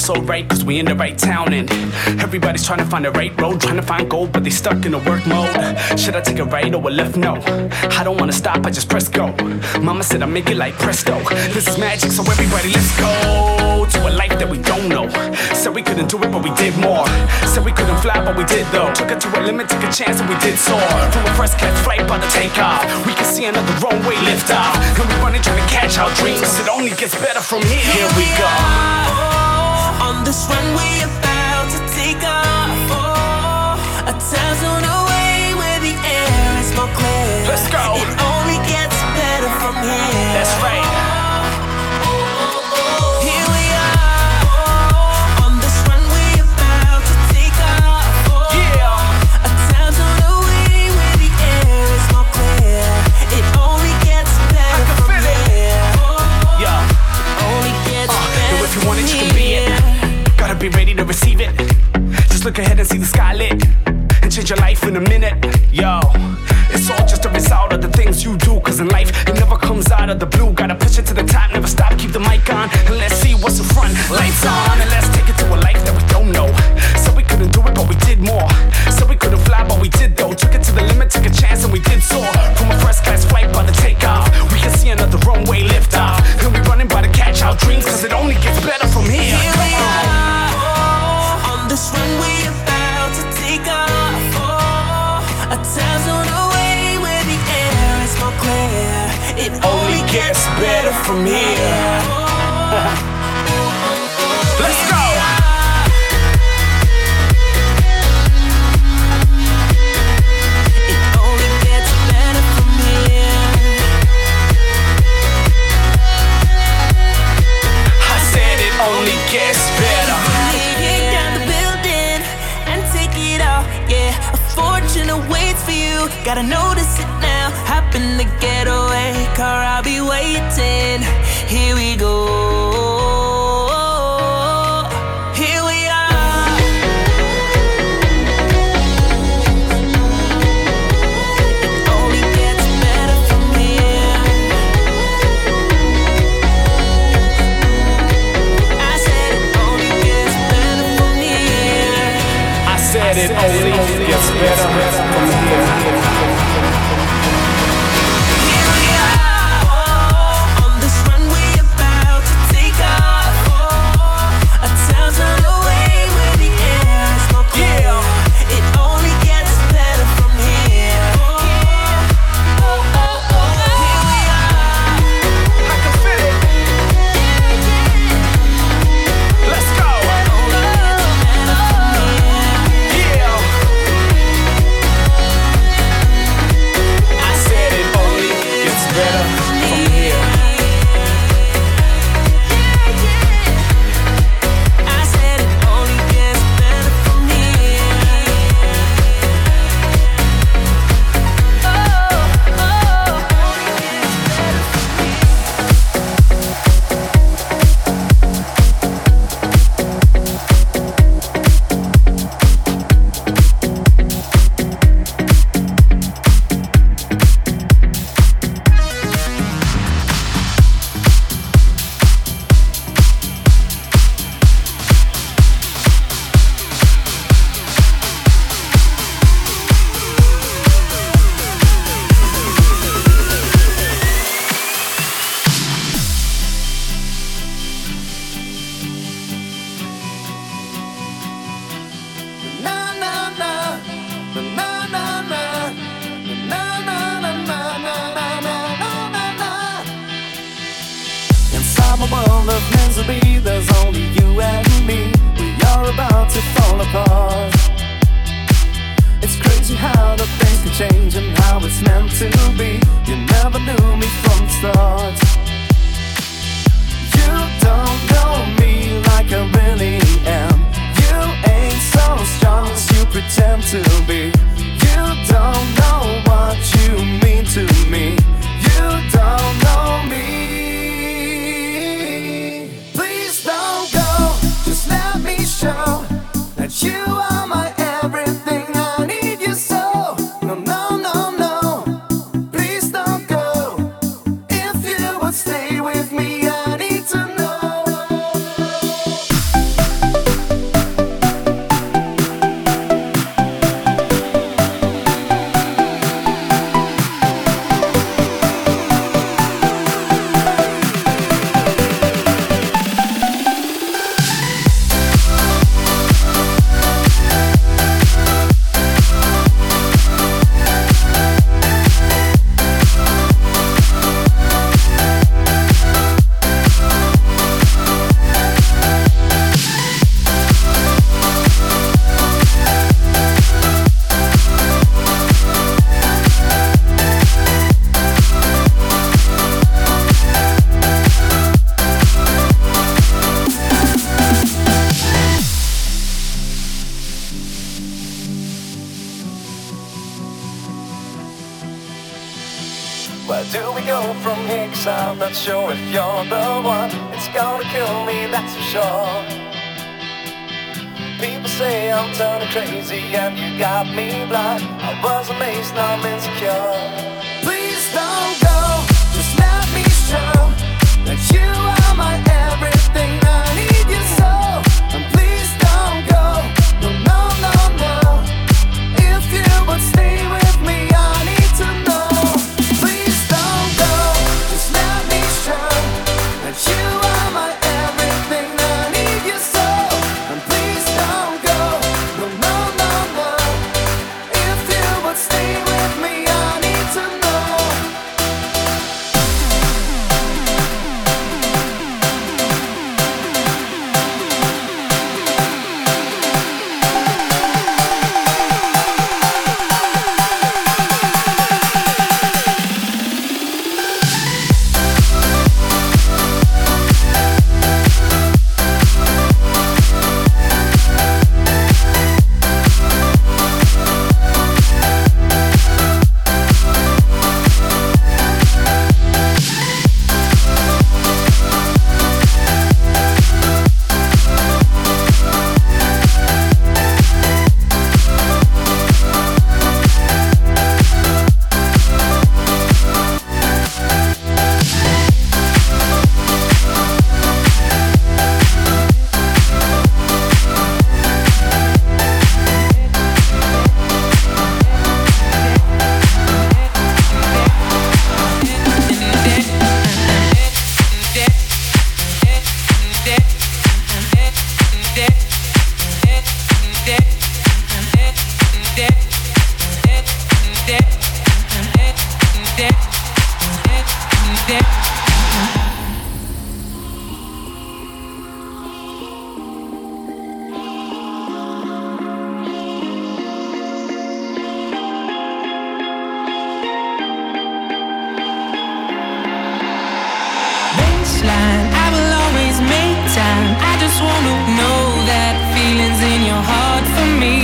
so right cause we in the right town and everybody's trying to find the right road, trying to find gold, but they stuck in a work mode. Should I take a right or a left? No. I don't wanna stop, I just press go. Mama said I make it like presto. This is magic, so everybody let's go to a life that we don't know. Said we couldn't do it, but we did more. Said we couldn't fly, but we did though. Took it to a limit, took a chance, and we did soar. From a first catch flight, by the takeoff. We can see another runway lift off. And we running trying to catch our dreams. It only gets better from here. Here we go. On this runway about to take off. Oh, a time zone away where the air is more clear. Let's go. It only gets better from here. That's right. Ahead and see the sky lit. And change your life in a minute. Yo, it's all just a result of the things you do. Cause in life, it never comes out of the blue. Gotta push it to the top, never stop, keep the mic on. And let's see what's in front. Lights on, and let's Gotta notice it now. Hop in the getaway car, I'll be waiting. Here we go. Just wanna know that feelings in your heart for me.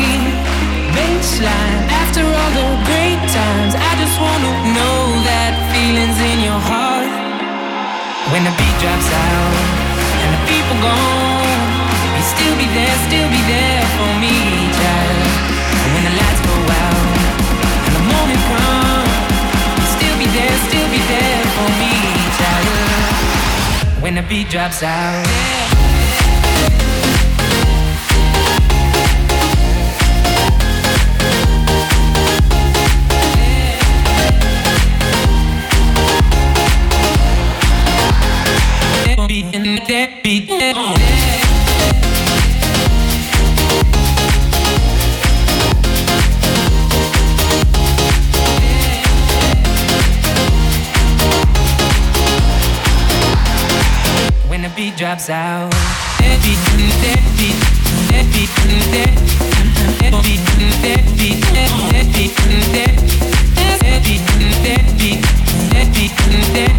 Baseline. After all the great times, I just wanna know that feelings in your heart. When the beat drops out and the people you still be there, still be there for me, child. When the lights go out and the comes, you still be there, still be there for me, child when the beat drops out. Beat in that beat. Beat drops out. That beat, that beat, that beat, that that that that that that that that that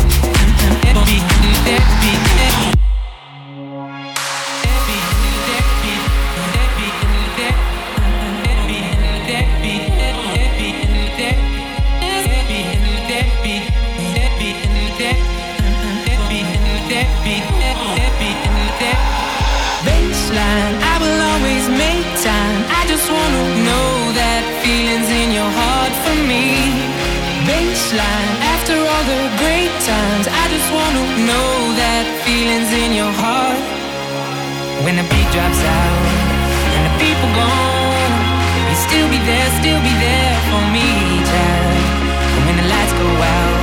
that that that drops out and the people gone, you still be there, still be there for me, child. And when the lights go out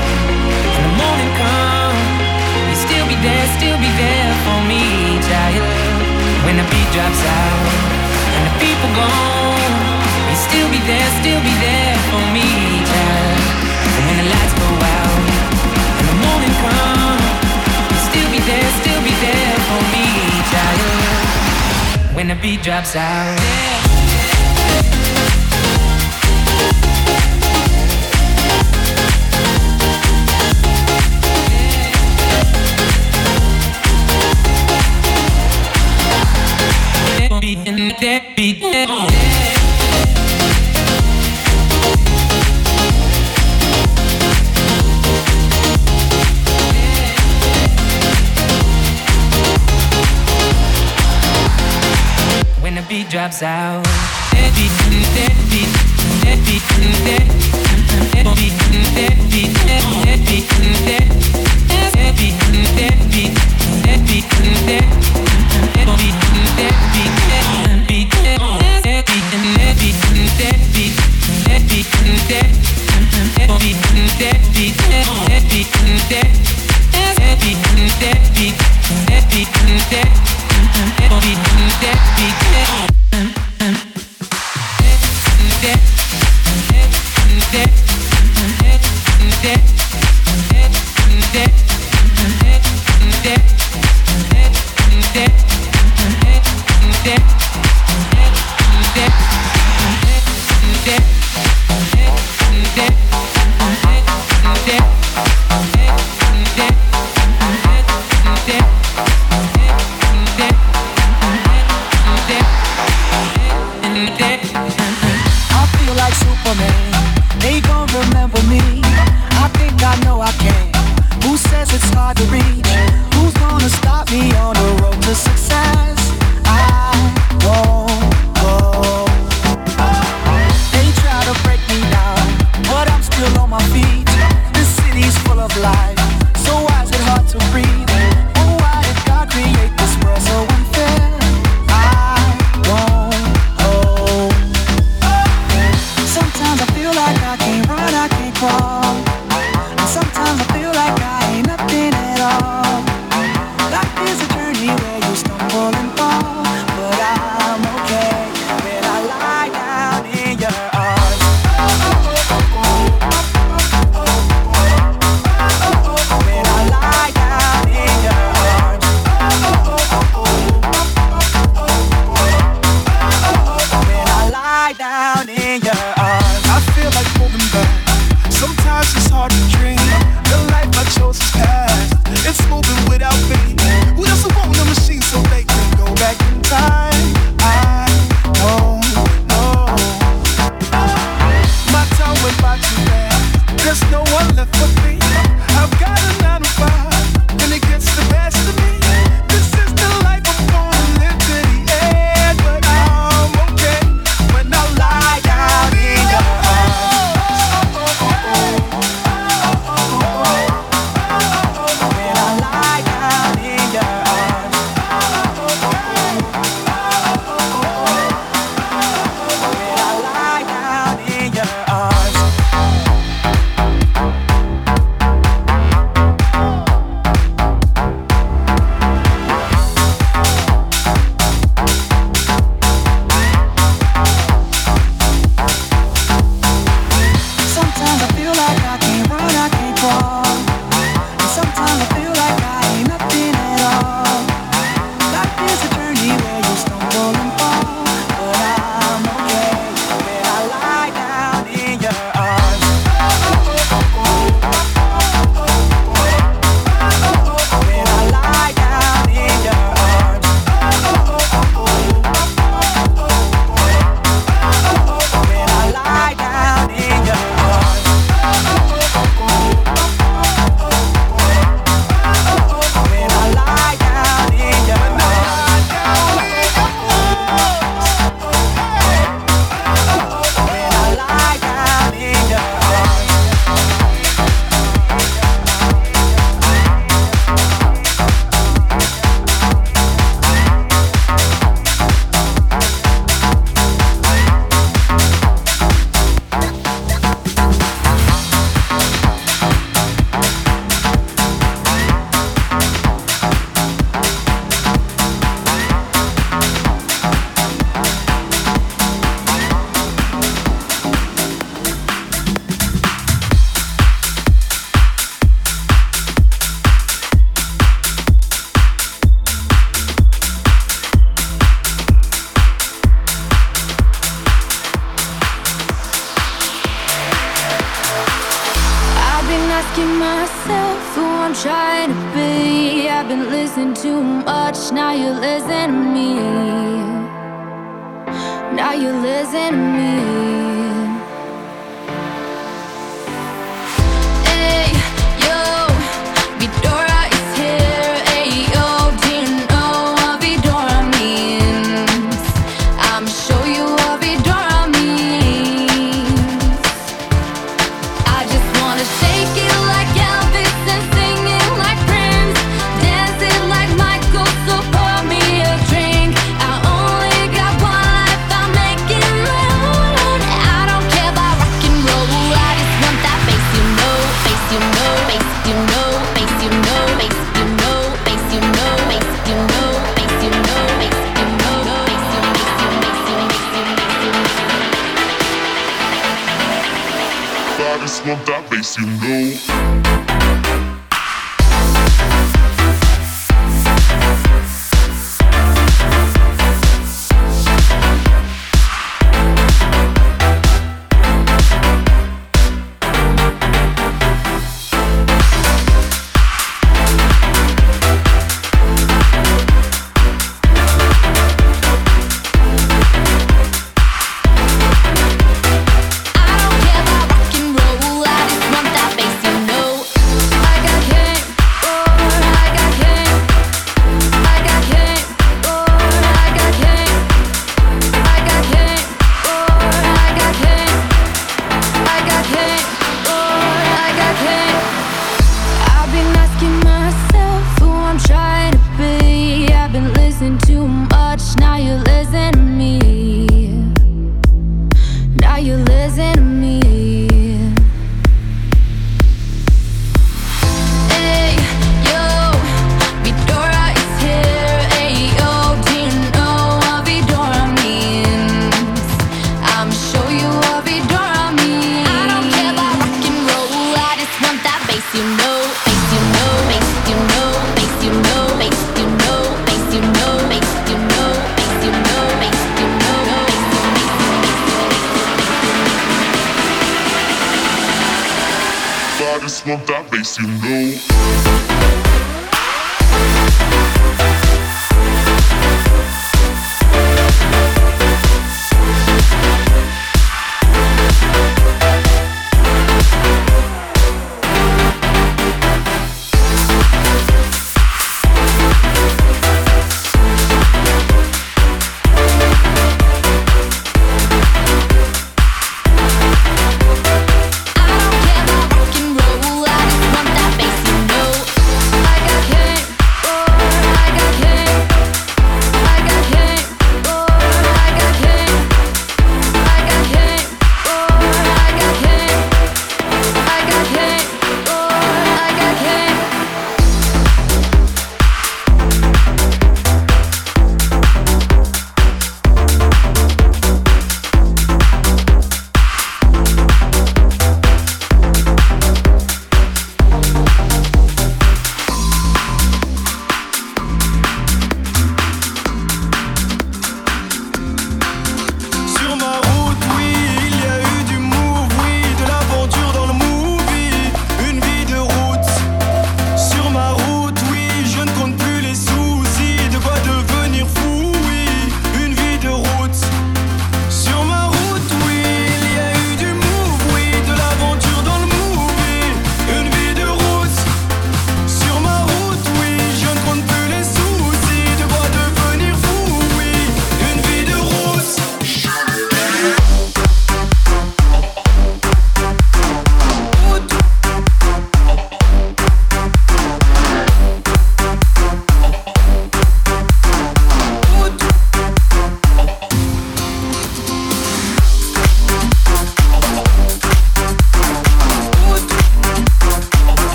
and the morning comes, you still be there, still be there for me, child. When the beat drops out and the people gone, you still be there, still be there for me, child. And when the lights go out and the morning comes, you still be there, still be there for me. When the beat drops out. Beat in that beat. vibes out. That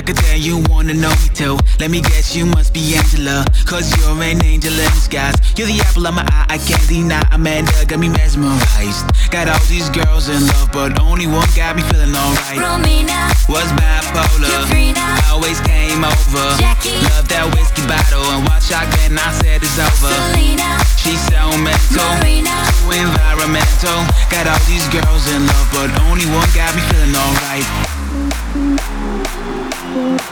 I could tell you wanna know me too. Let me guess, you must be Angela. Cause you're an angel in disguise. You're the apple of my eye, I can't deny. Amanda got me mesmerized. Got all these girls in love, but only one got me feeling alright. Romina, Was bipolar. Katrina, Always came over. Jackie, Love that whiskey bottle and watch out when I said it's over. Selena, She's so mental, Marina, too environmental. Got all these girls in love, but only one got me feeling alright. Thank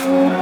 you.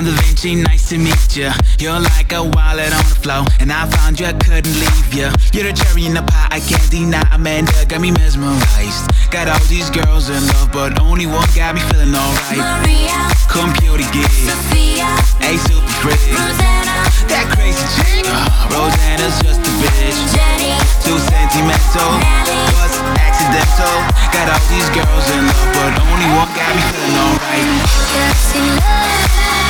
I'm Da Vinci, nice to meet ya. You're like a wallet on the floor, and I found you, I couldn't leave ya. You're the cherry in the pie, I can't deny. Amanda got me mesmerized. Got all these girls in love, but only one got me feeling alright. Maria, Computer geek, Sophia, a super freak. Rosanna, That crazy chick, uh, Rosanna's just a bitch. Jenny, Too sentimental, Nelly. was accidental. Got all these girls in love, but only one got me feeling alright. gets in love,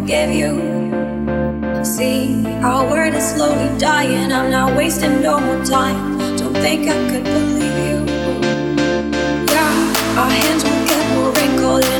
forgive you. See, our word is slowly dying. I'm not wasting no more time. Don't think I could believe you. Yeah, our hands will get more wrinkled.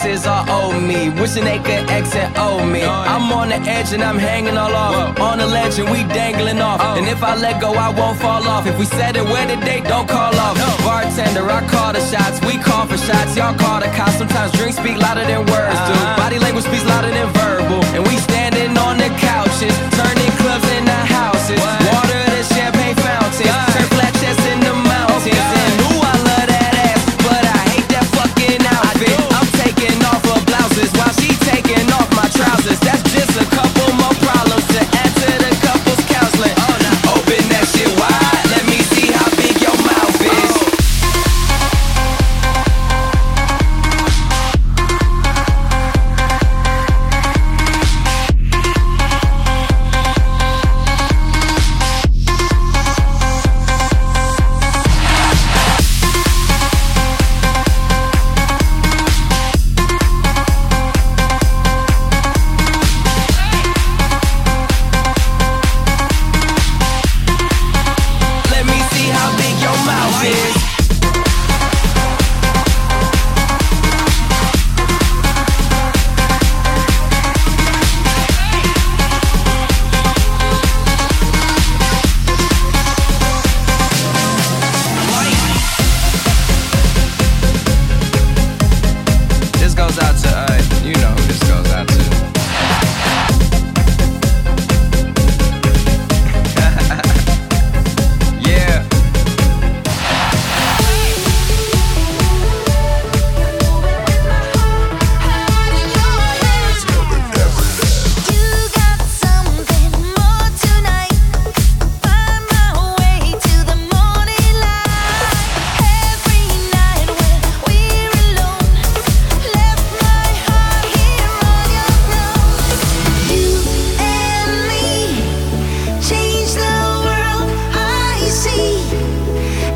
exes are owe me. Wishing they could exit owe me. I'm on the edge and I'm hanging all off. On the ledge and we dangling off. Oh. And if I let go, I won't fall off. If we said it, where did they don't call off? Bartender, I call the shots. We call for shots. Y'all call the cops. Sometimes drinks speak louder than words, do. Uh-huh. Body language speaks louder than verbal. And we standing on the couches, turning clubs into houses. What?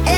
é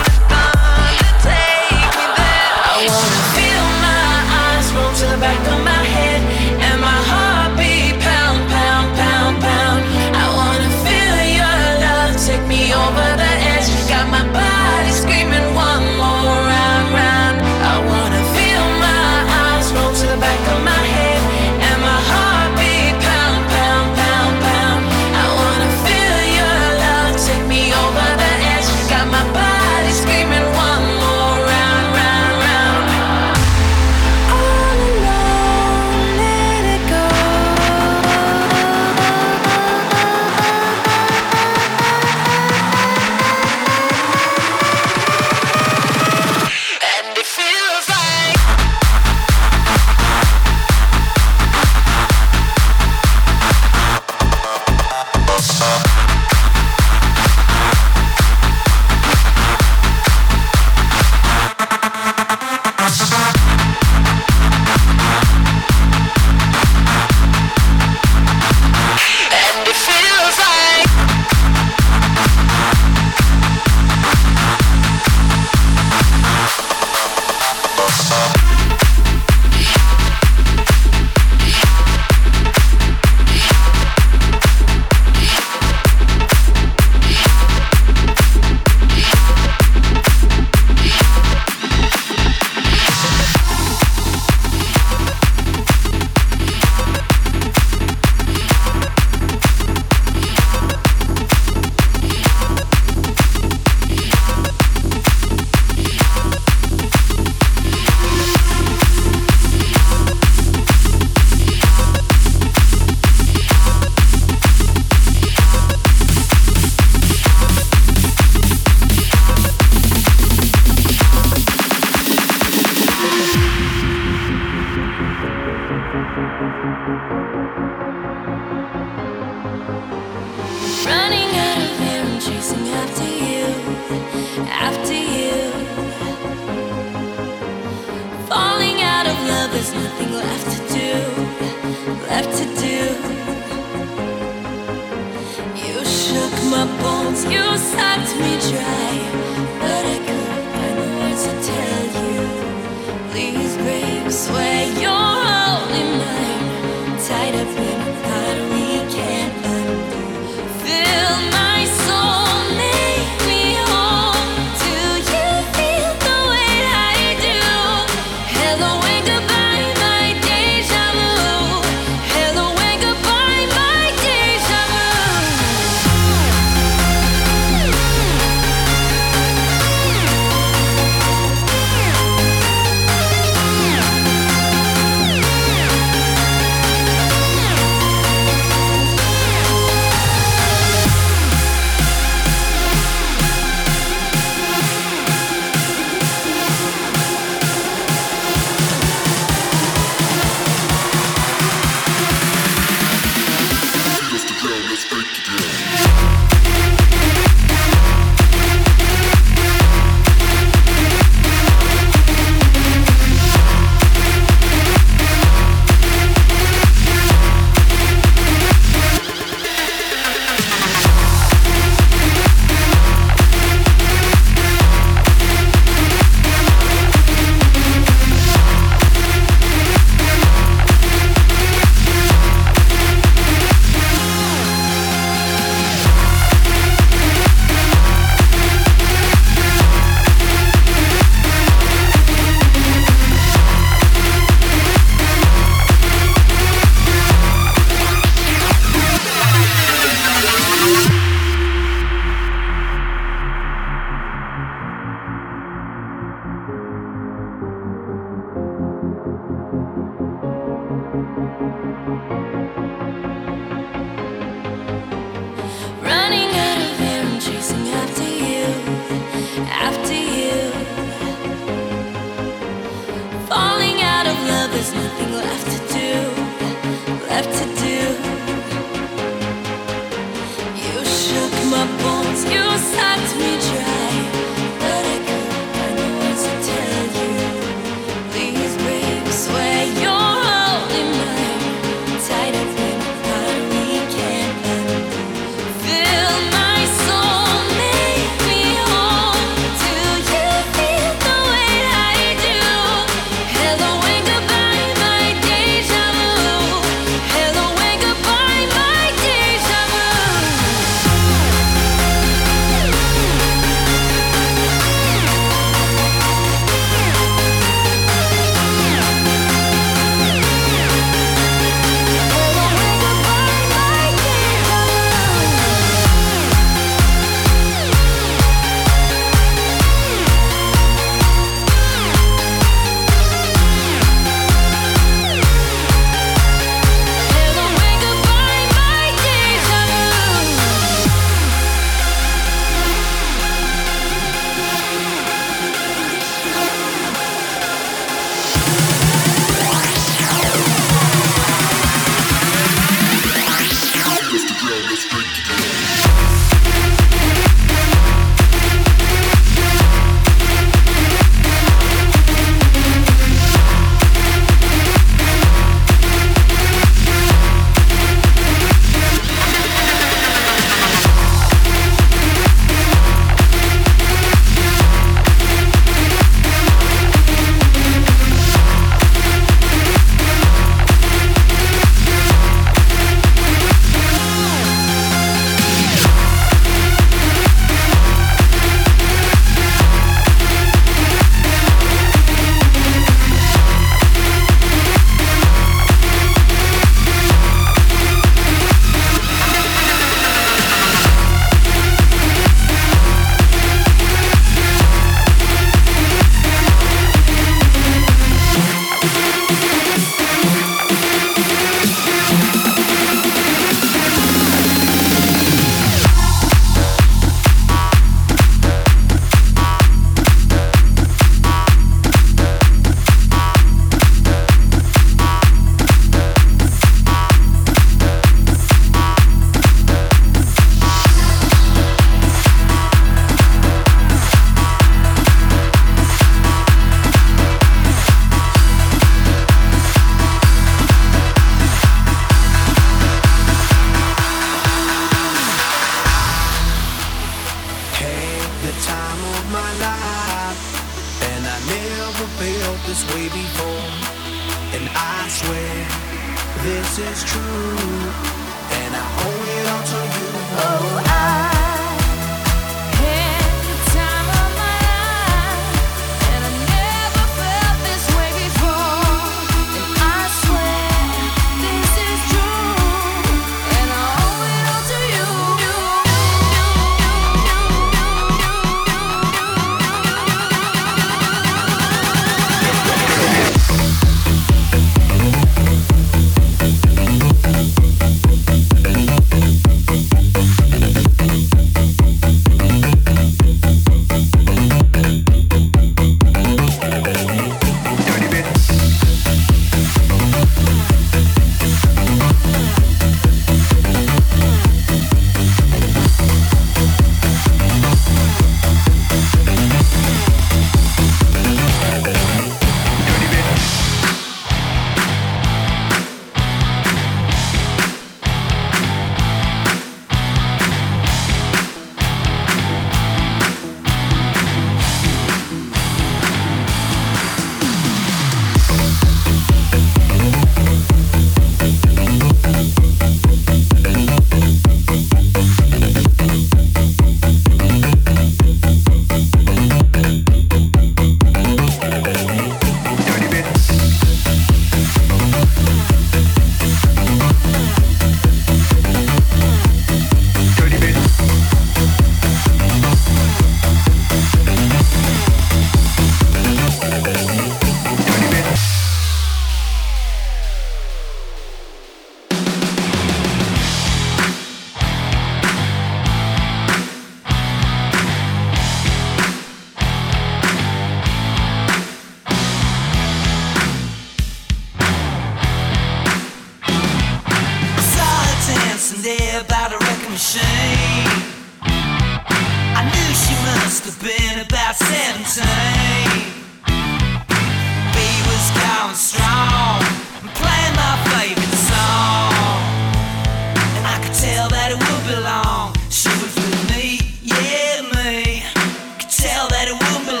tell that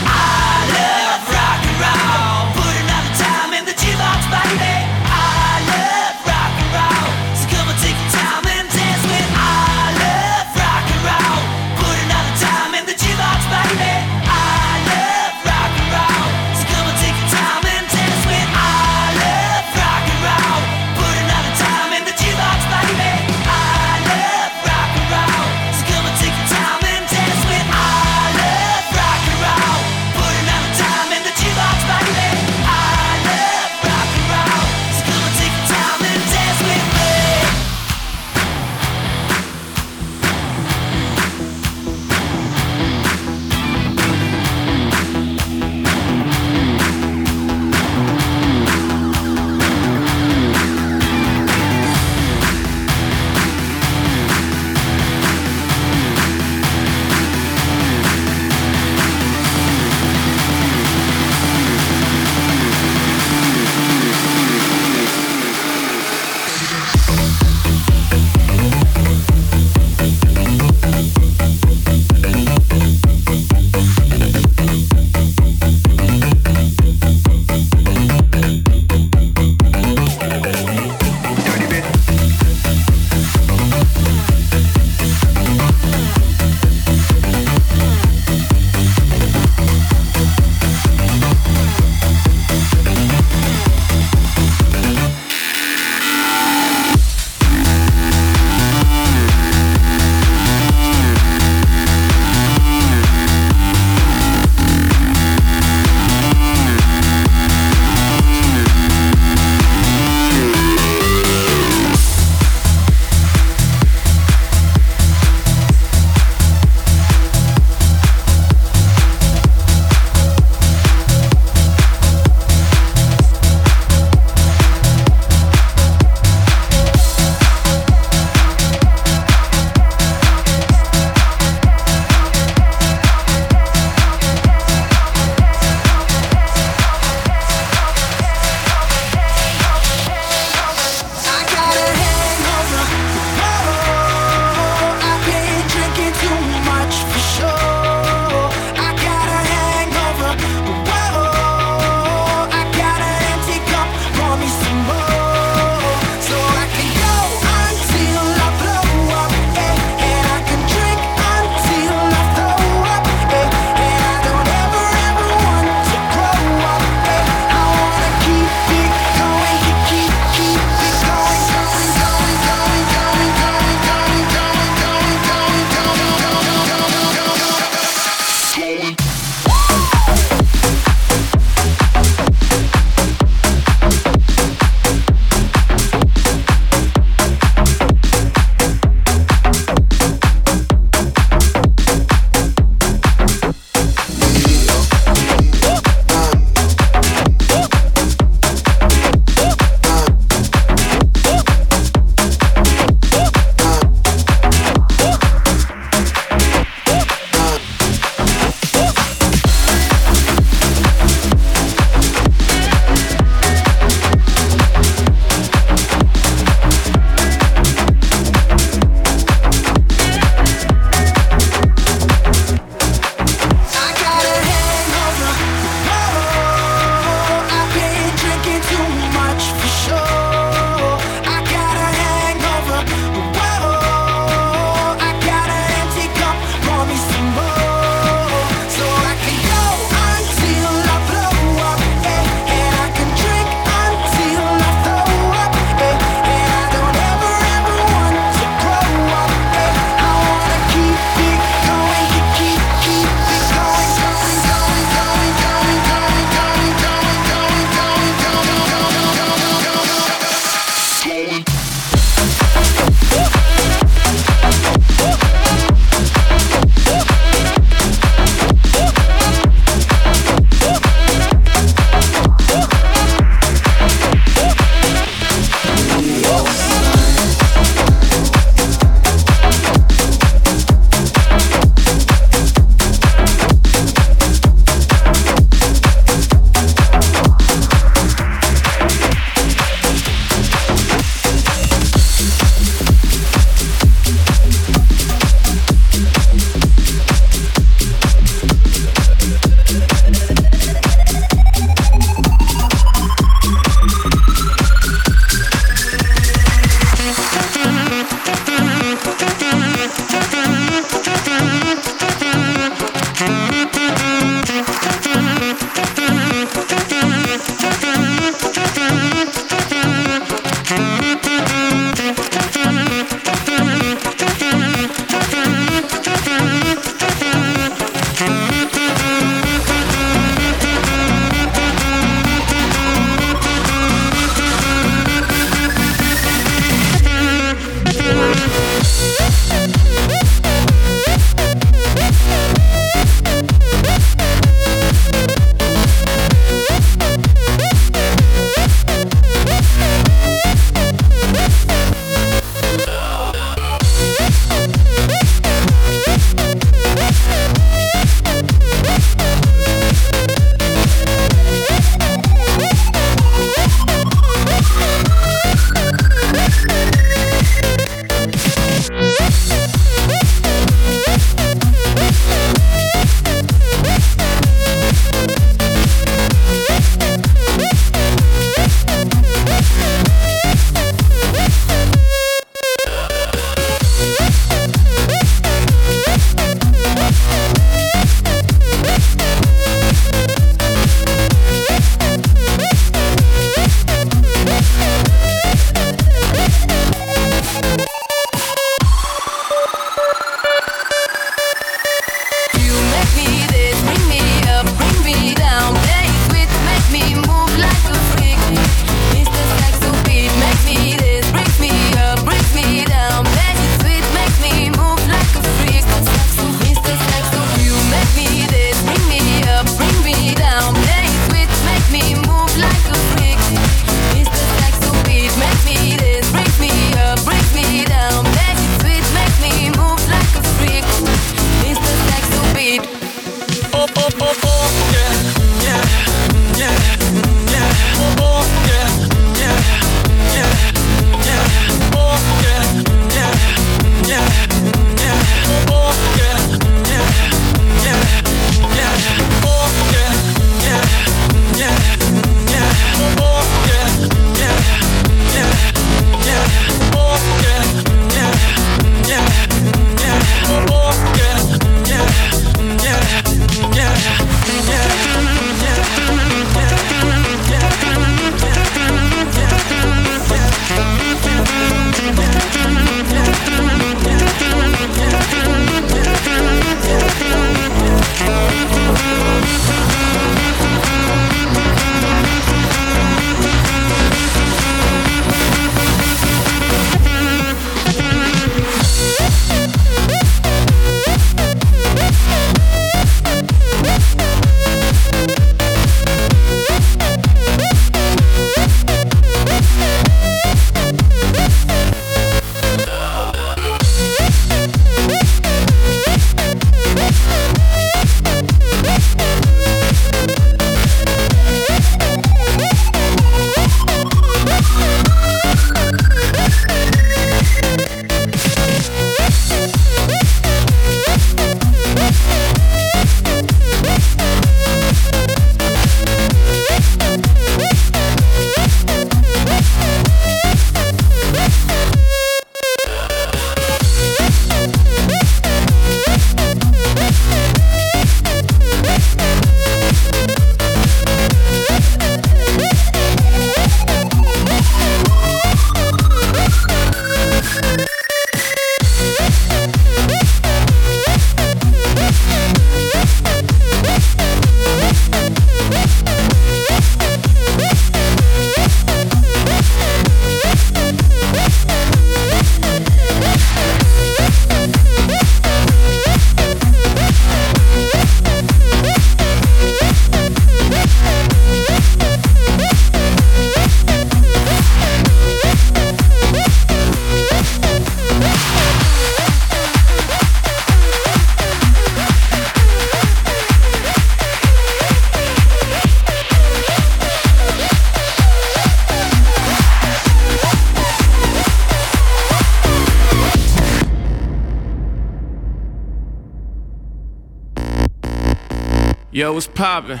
poppin'?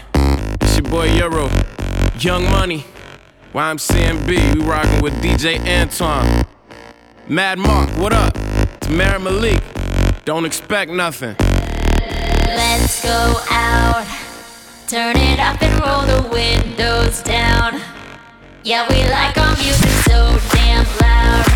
It's your boy Euro, Young Money, YMCMB. We rockin' with DJ Antoine. Mad Mark, what up? Temara Melek, don't expect nothing. Let's go out. Turn it up and roll the windows down. Yeah, we like our music so damn loud.